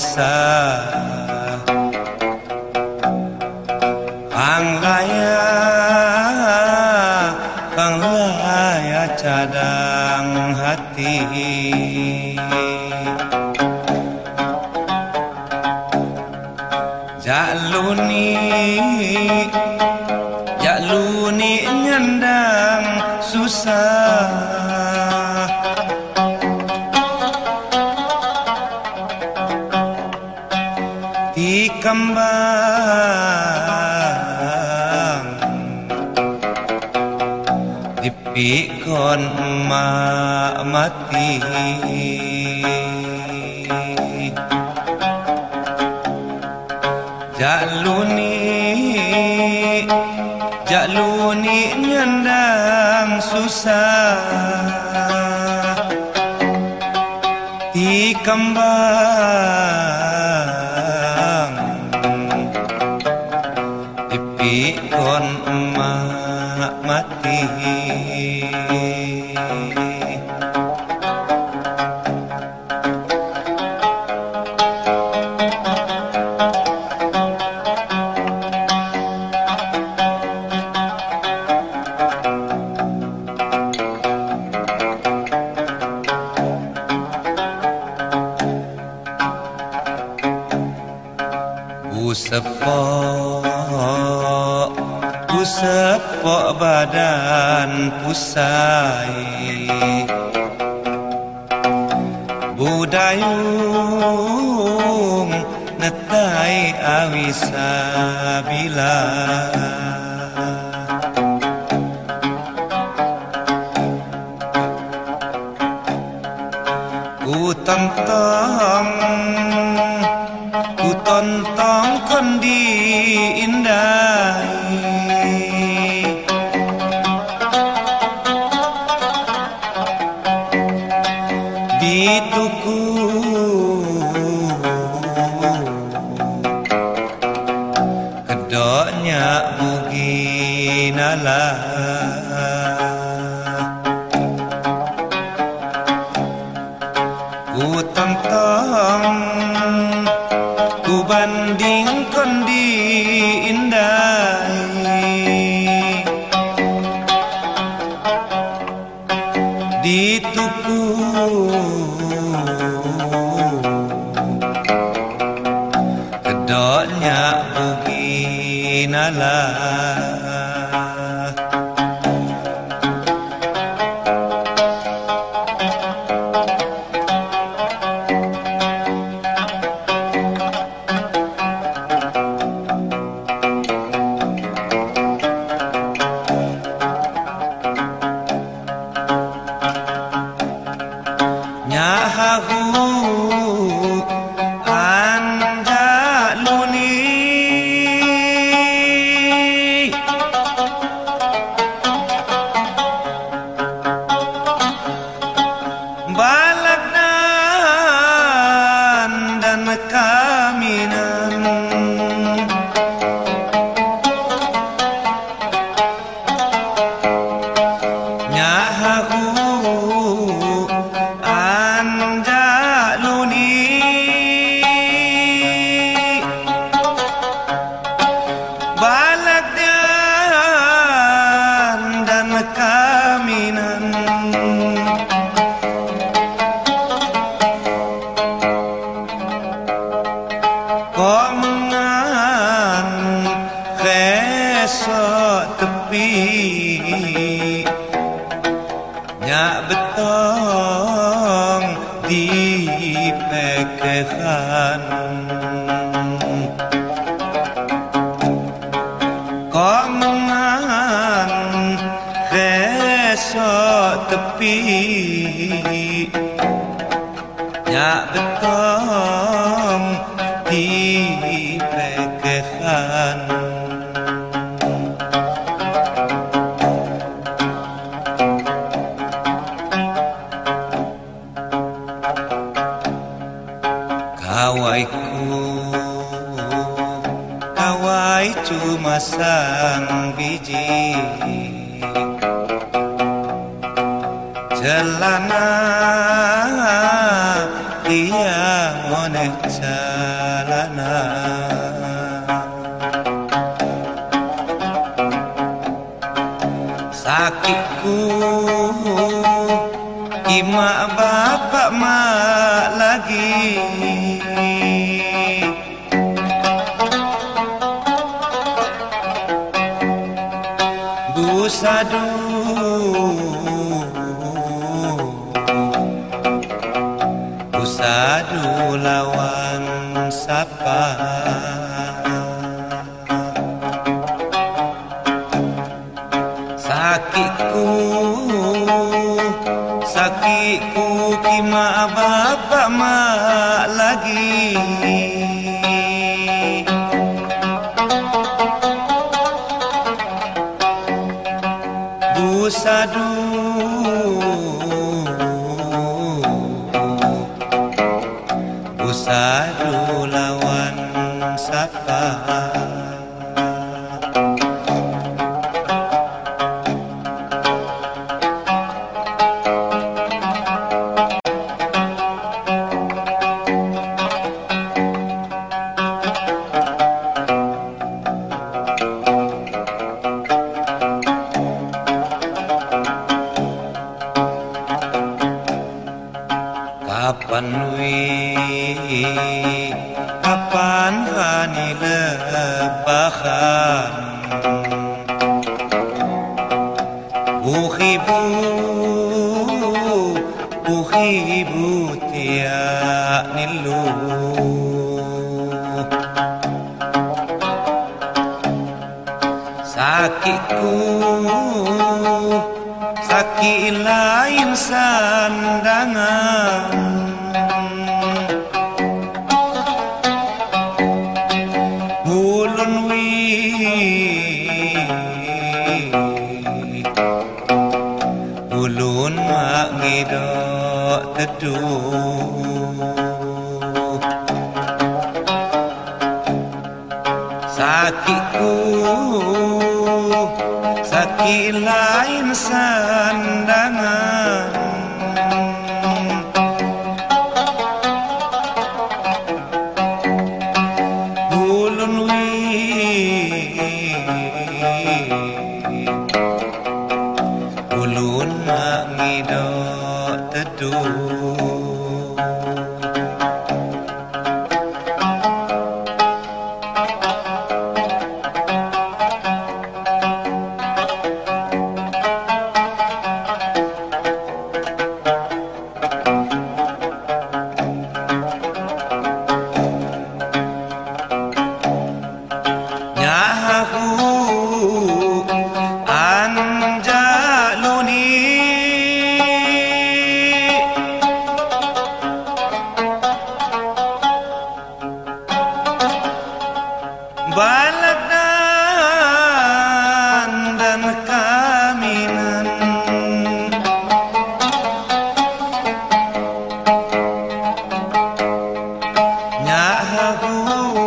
paido kisah Panglaya Panglaya cadang hati. Jaluni Jaluni nyandang susah kembang. Dipikon emak mati. Jaluni Jaluni nyandang susah. Di kembang ma' mati Usapah Pusepok badan pusai. Budayung Netai awisa bila Ku tentang Ku tontong kondi indah Di tuku Kedoknya bugi nalah Ku tentang mangan reso tepi. Nyak betul Kawai cuma sang biji. Celana Dia maneh jalanan Sakitku Ima bapak mak lagi lagi Sakitku Sakit lain sandangan. Ulun wi Ulun mak teduh Sakitku Sakit lain sandangan Ulun wi Nyahu anjaluni Baladan dan kaminan. Nyahu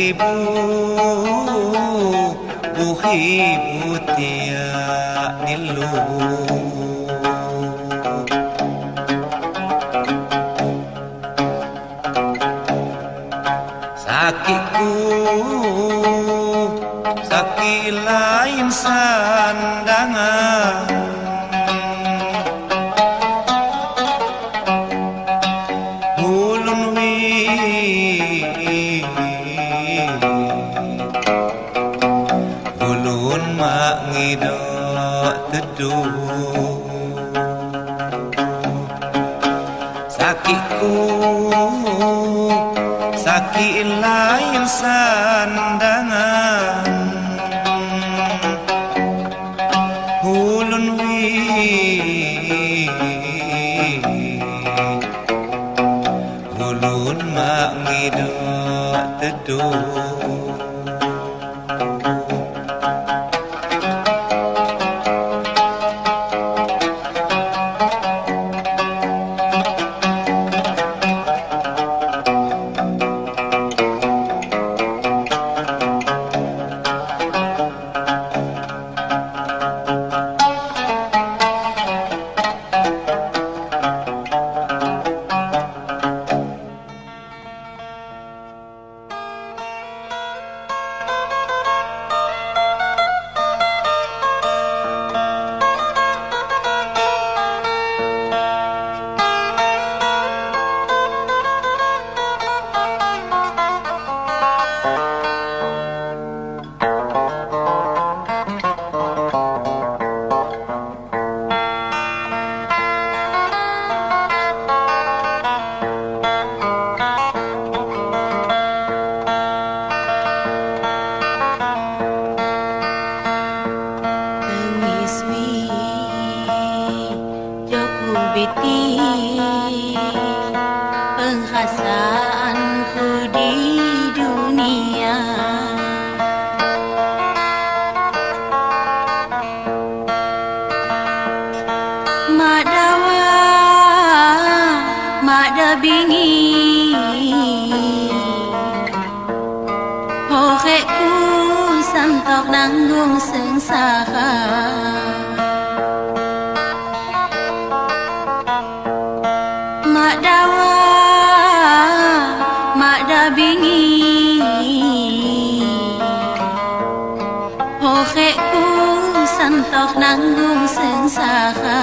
Uhibu Uhibu tiak nilu. Sakitku Sakit lain sandangan Hulun mak ngidok teduh به Hoke ku santok nanggung sing saha.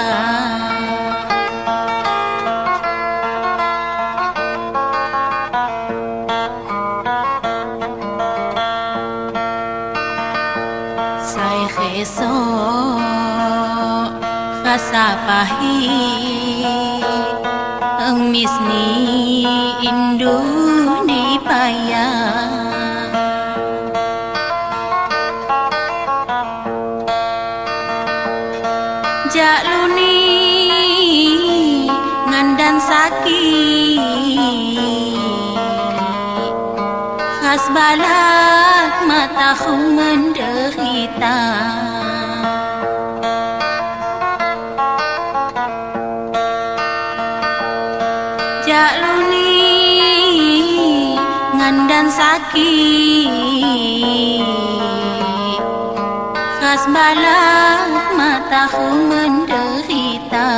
Sai kheso kasapahi Ang misni induk mataku menderita. Jaluni ngandan sakit. Khas balak mataku menderita